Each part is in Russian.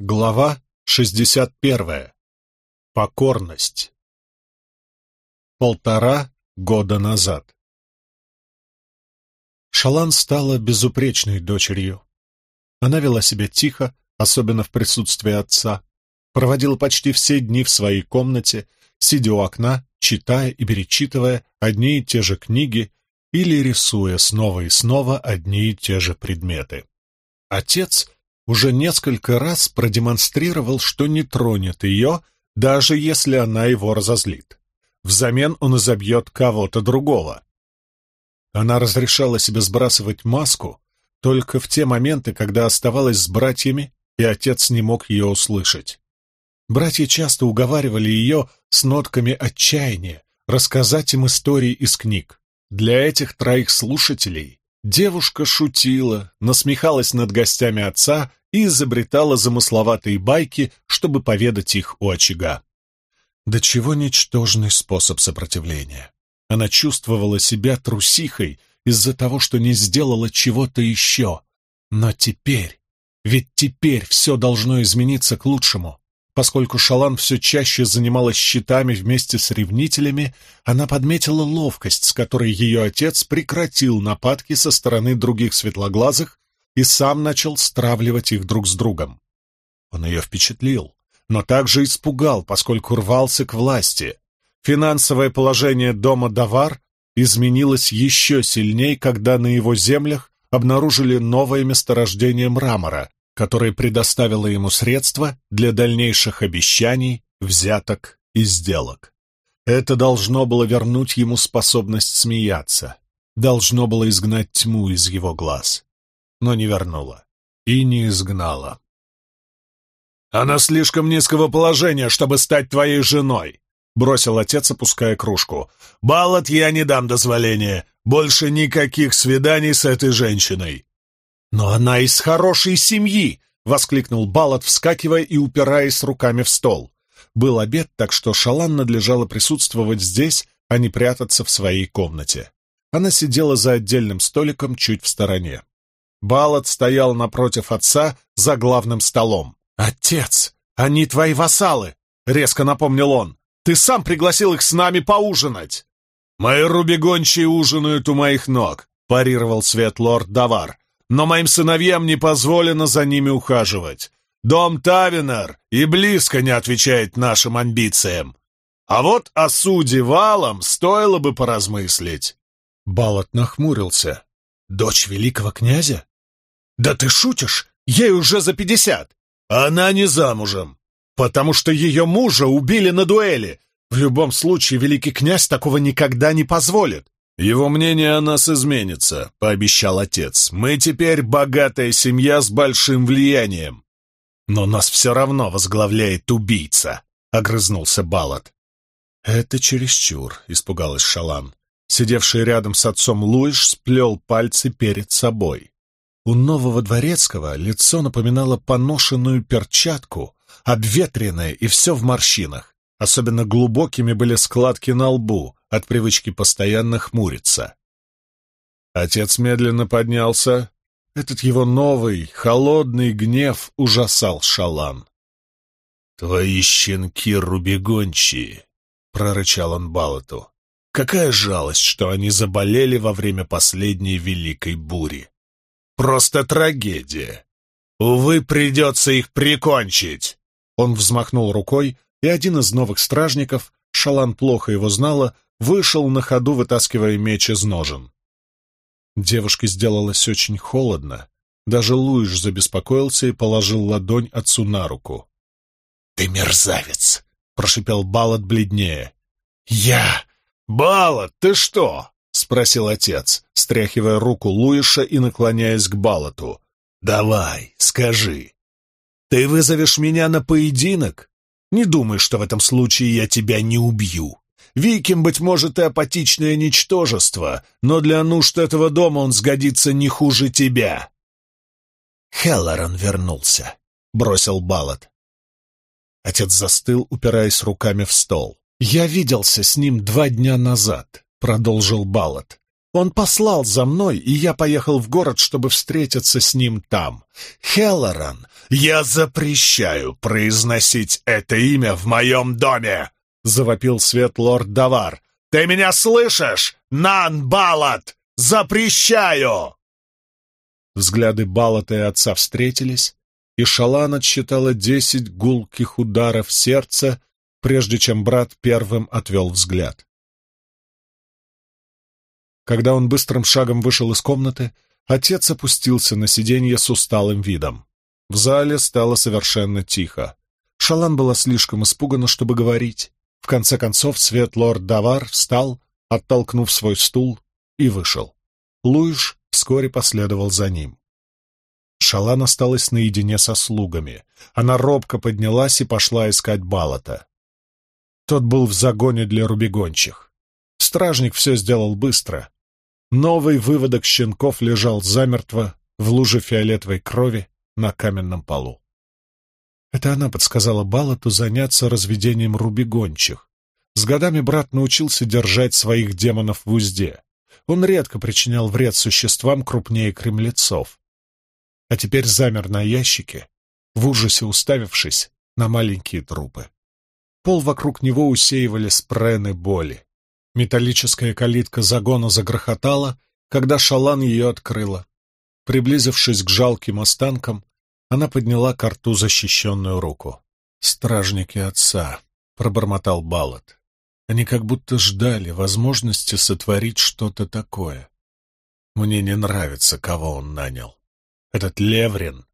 Глава 61. Покорность. Полтора года назад. Шалан стала безупречной дочерью. Она вела себя тихо, особенно в присутствии отца, проводила почти все дни в своей комнате, сидя у окна, читая и перечитывая одни и те же книги или рисуя снова и снова одни и те же предметы. Отец уже несколько раз продемонстрировал, что не тронет ее, даже если она его разозлит. Взамен он изобьет кого-то другого. Она разрешала себе сбрасывать маску только в те моменты, когда оставалась с братьями, и отец не мог ее услышать. Братья часто уговаривали ее с нотками отчаяния рассказать им истории из книг. Для этих троих слушателей Девушка шутила, насмехалась над гостями отца и изобретала замысловатые байки, чтобы поведать их у очага. До чего ничтожный способ сопротивления. Она чувствовала себя трусихой из-за того, что не сделала чего-то еще. Но теперь, ведь теперь все должно измениться к лучшему. Поскольку Шалан все чаще занималась счетами вместе с ревнителями, она подметила ловкость, с которой ее отец прекратил нападки со стороны других светлоглазых и сам начал стравливать их друг с другом. Он ее впечатлил, но также испугал, поскольку рвался к власти. Финансовое положение дома Давар изменилось еще сильней, когда на его землях обнаружили новое месторождение мрамора, которая предоставила ему средства для дальнейших обещаний, взяток и сделок. Это должно было вернуть ему способность смеяться, должно было изгнать тьму из его глаз, но не вернуло и не изгнало. «Она слишком низкого положения, чтобы стать твоей женой», — бросил отец, опуская кружку. «Баллот я не дам дозволения. Больше никаких свиданий с этой женщиной. «Но она из хорошей семьи!» — воскликнул Балат, вскакивая и упираясь руками в стол. Был обед, так что Шалан надлежало присутствовать здесь, а не прятаться в своей комнате. Она сидела за отдельным столиком чуть в стороне. Балат стоял напротив отца за главным столом. «Отец, они твои вассалы!» — резко напомнил он. «Ты сам пригласил их с нами поужинать!» «Мои рубегончие ужинают у моих ног», — парировал Светлорд Давар но моим сыновьям не позволено за ними ухаживать. Дом Тавинер и близко не отвечает нашим амбициям. А вот о суде валом стоило бы поразмыслить. Балат нахмурился. «Дочь великого князя? Да ты шутишь? Ей уже за пятьдесят. Она не замужем, потому что ее мужа убили на дуэли. В любом случае великий князь такого никогда не позволит. «Его мнение о нас изменится», — пообещал отец. «Мы теперь богатая семья с большим влиянием». «Но нас все равно возглавляет убийца», — огрызнулся Балат. «Это чересчур», — испугалась Шалан. Сидевший рядом с отцом Луиш сплел пальцы перед собой. У нового дворецкого лицо напоминало поношенную перчатку, обветренное и все в морщинах. Особенно глубокими были складки на лбу, от привычки постоянно хмуриться. Отец медленно поднялся. Этот его новый, холодный гнев ужасал Шалан. «Твои щенки рубегончие!» — прорычал он Балату. «Какая жалость, что они заболели во время последней великой бури! Просто трагедия! Увы, придется их прикончить!» Он взмахнул рукой, и один из новых стражников, Шалан плохо его знала, вышел на ходу, вытаскивая меч из ножен. Девушке сделалось очень холодно. Даже Луиш забеспокоился и положил ладонь отцу на руку. «Ты мерзавец!» — прошипел Балат бледнее. «Я...» «Балат, ты что?» — спросил отец, стряхивая руку Луиша и наклоняясь к Балату. «Давай, скажи. Ты вызовешь меня на поединок? Не думай, что в этом случае я тебя не убью. Виким, быть может, и апатичное ничтожество, но для нужд этого дома он сгодится не хуже тебя. Хеллоран вернулся, — бросил Балат. Отец застыл, упираясь руками в стол. «Я виделся с ним два дня назад», — продолжил Балат. Он послал за мной, и я поехал в город, чтобы встретиться с ним там. Хеллоран, я запрещаю произносить это имя в моем доме!» — завопил свет лорд Давар. «Ты меня слышишь, Нан Балат? Запрещаю!» Взгляды Балата и отца встретились, и Шалан отсчитала десять гулких ударов сердца, прежде чем брат первым отвел взгляд. Когда он быстрым шагом вышел из комнаты, отец опустился на сиденье с усталым видом. В зале стало совершенно тихо. Шалан была слишком испугана, чтобы говорить. В конце концов, свет лорд Давар встал, оттолкнув свой стул, и вышел. Луиш вскоре последовал за ним. Шалан осталась наедине со слугами. Она робко поднялась и пошла искать Балата. Тот был в загоне для рубегончих. Стражник все сделал быстро. Новый выводок щенков лежал замертво в луже фиолетовой крови на каменном полу. Это она подсказала Балату заняться разведением рубегончих. С годами брат научился держать своих демонов в узде. Он редко причинял вред существам крупнее кремлецов. А теперь замер на ящике, в ужасе уставившись на маленькие трупы. Пол вокруг него усеивали спрены боли. Металлическая калитка загона загрохотала, когда Шалан ее открыла. Приблизившись к жалким останкам, она подняла к рту защищенную руку. «Стражники отца», — пробормотал Балат. Они как будто ждали возможности сотворить что-то такое. Мне не нравится, кого он нанял. Этот Леврин.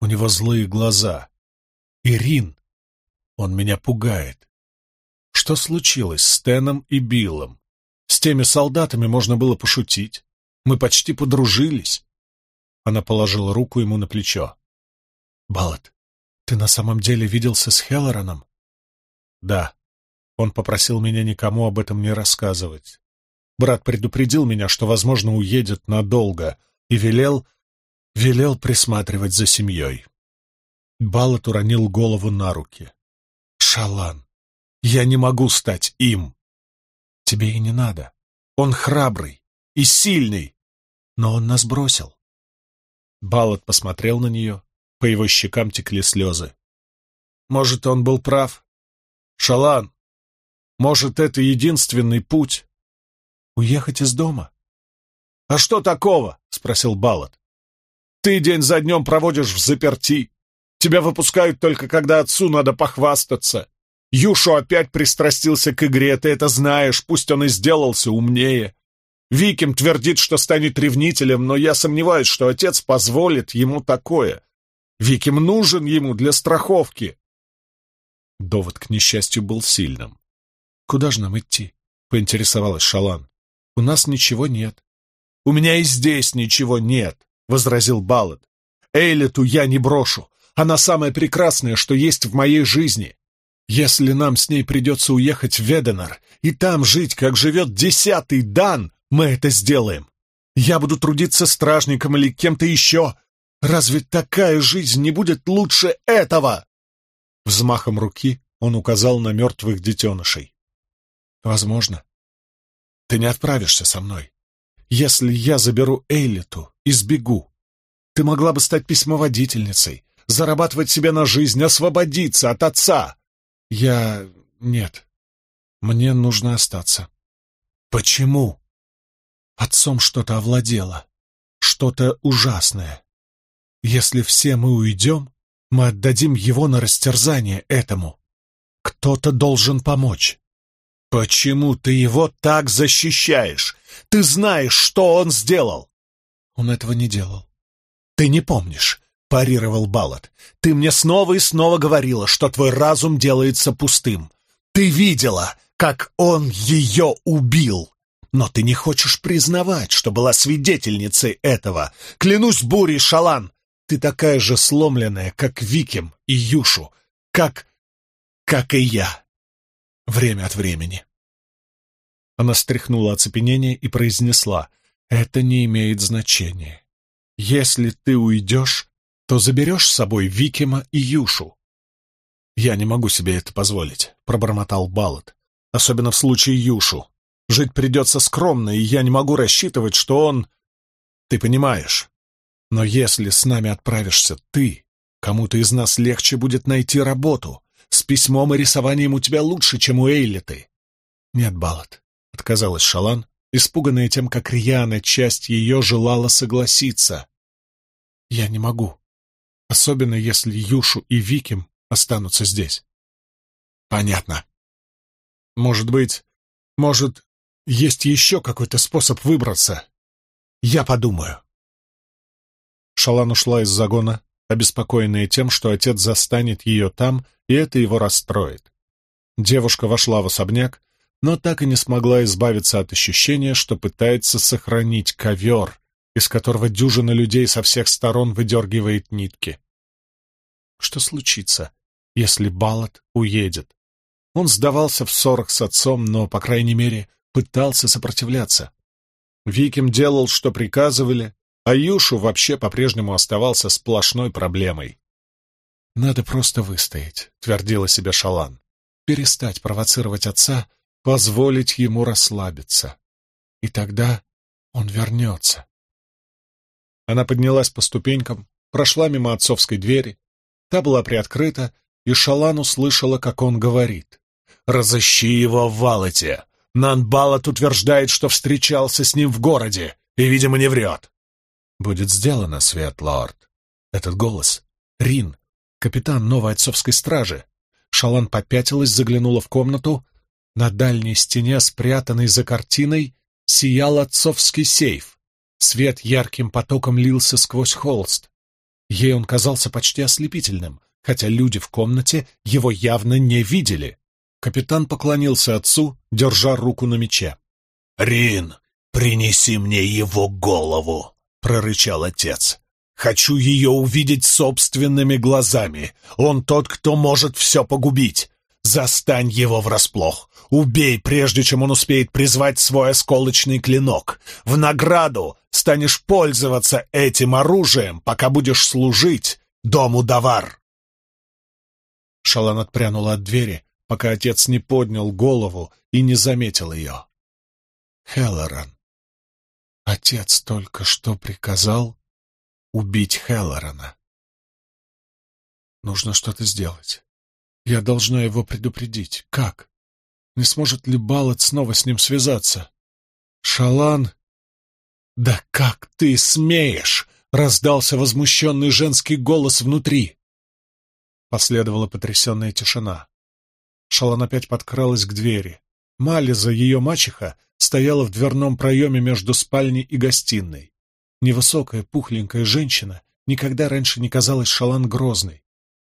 У него злые глаза. Ирин. Он меня пугает. Что случилось с Теном и Биллом? С теми солдатами можно было пошутить. Мы почти подружились. Она положила руку ему на плечо. «Балат, ты на самом деле виделся с Хеллораном?» «Да». Он попросил меня никому об этом не рассказывать. Брат предупредил меня, что, возможно, уедет надолго, и велел... велел присматривать за семьей. Балат уронил голову на руки. «Шалан, я не могу стать им. Тебе и не надо. Он храбрый и сильный, но он нас бросил. Баллот посмотрел на нее, по его щекам текли слезы. Может, он был прав? Шалан, может, это единственный путь? Уехать из дома? А что такого? — спросил Баллот. Ты день за днем проводишь в заперти. Тебя выпускают только, когда отцу надо похвастаться. Юшу опять пристрастился к игре, ты это знаешь, пусть он и сделался умнее. Виким твердит, что станет ревнителем, но я сомневаюсь, что отец позволит ему такое. Виким нужен ему для страховки. Довод, к несчастью, был сильным. «Куда же нам идти?» — поинтересовалась Шалан. «У нас ничего нет». «У меня и здесь ничего нет», — возразил Баллад. «Эйлету я не брошу. Она самая прекрасная, что есть в моей жизни. Если нам с ней придется уехать в Веденар и там жить, как живет десятый Дан, мы это сделаем. Я буду трудиться стражником или кем-то еще. Разве такая жизнь не будет лучше этого?» Взмахом руки он указал на мертвых детенышей. «Возможно. Ты не отправишься со мной. Если я заберу Эйлиту и сбегу, ты могла бы стать письмоводительницей, зарабатывать себе на жизнь, освободиться от отца. Я... нет. Мне нужно остаться. Почему? Отцом что-то овладело. Что-то ужасное. Если все мы уйдем, мы отдадим его на растерзание этому. Кто-то должен помочь. Почему ты его так защищаешь? Ты знаешь, что он сделал. Он этого не делал. Ты не помнишь. — парировал Балат. «Ты мне снова и снова говорила, что твой разум делается пустым. Ты видела, как он ее убил. Но ты не хочешь признавать, что была свидетельницей этого. Клянусь бурей, Шалан, ты такая же сломленная, как Виким и Юшу, как... как и я. Время от времени». Она стряхнула оцепенение и произнесла, «Это не имеет значения. Если ты уйдешь, то заберешь с собой Викима и Юшу. «Я не могу себе это позволить», — пробормотал Балат. «Особенно в случае Юшу. Жить придется скромно, и я не могу рассчитывать, что он... Ты понимаешь. Но если с нами отправишься ты, кому-то из нас легче будет найти работу. С письмом и рисованием у тебя лучше, чем у Эйлиты. Нет, Балат, — отказалась Шалан, испуганная тем, как рьяно часть ее желала согласиться. Я не могу, особенно если Юшу и Виким останутся здесь. Понятно. Может быть, может, есть еще какой-то способ выбраться. Я подумаю. Шалан ушла из загона, обеспокоенная тем, что отец застанет ее там, и это его расстроит. Девушка вошла в особняк, но так и не смогла избавиться от ощущения, что пытается сохранить ковер, из которого дюжина людей со всех сторон выдергивает нитки. Что случится, если Балат уедет? Он сдавался в ссорах с отцом, но, по крайней мере, пытался сопротивляться. Виким делал, что приказывали, а Юшу вообще по-прежнему оставался сплошной проблемой. «Надо просто выстоять», — твердила себе Шалан. «Перестать провоцировать отца, позволить ему расслабиться. И тогда он вернется». Она поднялась по ступенькам, прошла мимо отцовской двери. Та была приоткрыта, и Шалан услышала, как он говорит. «Разыщи его в Валете. Нанбалат утверждает, что встречался с ним в городе, и, видимо, не врет». «Будет сделано, Свет Лорд». Этот голос — Рин, капитан новой отцовской стражи. Шалан попятилась, заглянула в комнату. На дальней стене, спрятанной за картиной, сиял отцовский сейф. Свет ярким потоком лился сквозь холст. Ей он казался почти ослепительным, хотя люди в комнате его явно не видели. Капитан поклонился отцу, держа руку на мече. «Рин, принеси мне его голову!» — прорычал отец. «Хочу ее увидеть собственными глазами. Он тот, кто может все погубить. Застань его врасплох. Убей, прежде чем он успеет призвать свой осколочный клинок. В награду станешь пользоваться этим оружием, пока будешь служить дому Давар. Шалан отпрянула от двери, пока отец не поднял голову и не заметил ее. Хеллоран. Отец только что приказал убить Хеллорана. Нужно что-то сделать. Я должна его предупредить. Как? Не сможет ли Балат снова с ним связаться? Шалан... «Да как ты смеешь!» — раздался возмущенный женский голос внутри. Последовала потрясенная тишина. Шалан опять подкралась к двери. Мализа, ее мачеха, стояла в дверном проеме между спальней и гостиной. Невысокая, пухленькая женщина никогда раньше не казалась Шалан грозной.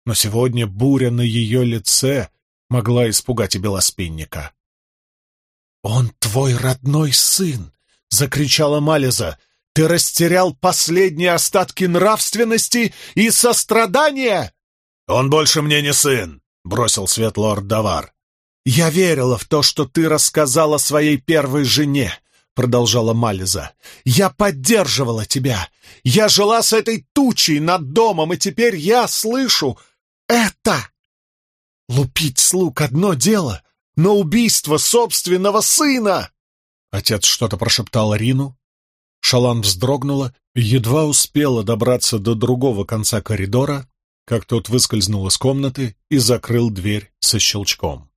Но сегодня буря на ее лице могла испугать и белоспинника. «Он твой родной сын!» — закричала Мализа. «Ты растерял последние остатки нравственности и сострадания!» «Он больше мне не сын!» — бросил Светлорд Давар. «Я верила в то, что ты рассказала своей первой жене», — продолжала Мализа. «Я поддерживала тебя. Я жила с этой тучей над домом, и теперь я слышу это. Лупить слуг — одно дело, но убийство собственного сына!» Отец что-то прошептал Рину. Шалан вздрогнула и едва успела добраться до другого конца коридора, как тот выскользнул из комнаты и закрыл дверь со щелчком.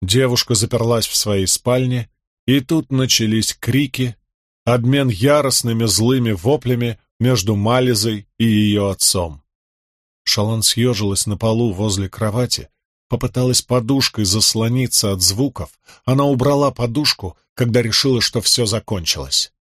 Девушка заперлась в своей спальне, и тут начались крики, обмен яростными злыми воплями между Мализой и ее отцом. Шалан съежилась на полу возле кровати, попыталась подушкой заслониться от звуков. Она убрала подушку, когда решила, что все закончилось.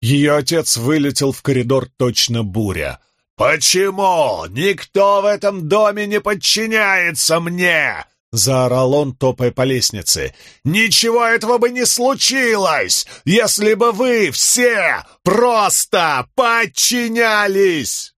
Ее отец вылетел в коридор точно буря. «Почему? Никто в этом доме не подчиняется мне!» — заорал он, топая по лестнице. «Ничего этого бы не случилось, если бы вы все просто подчинялись!»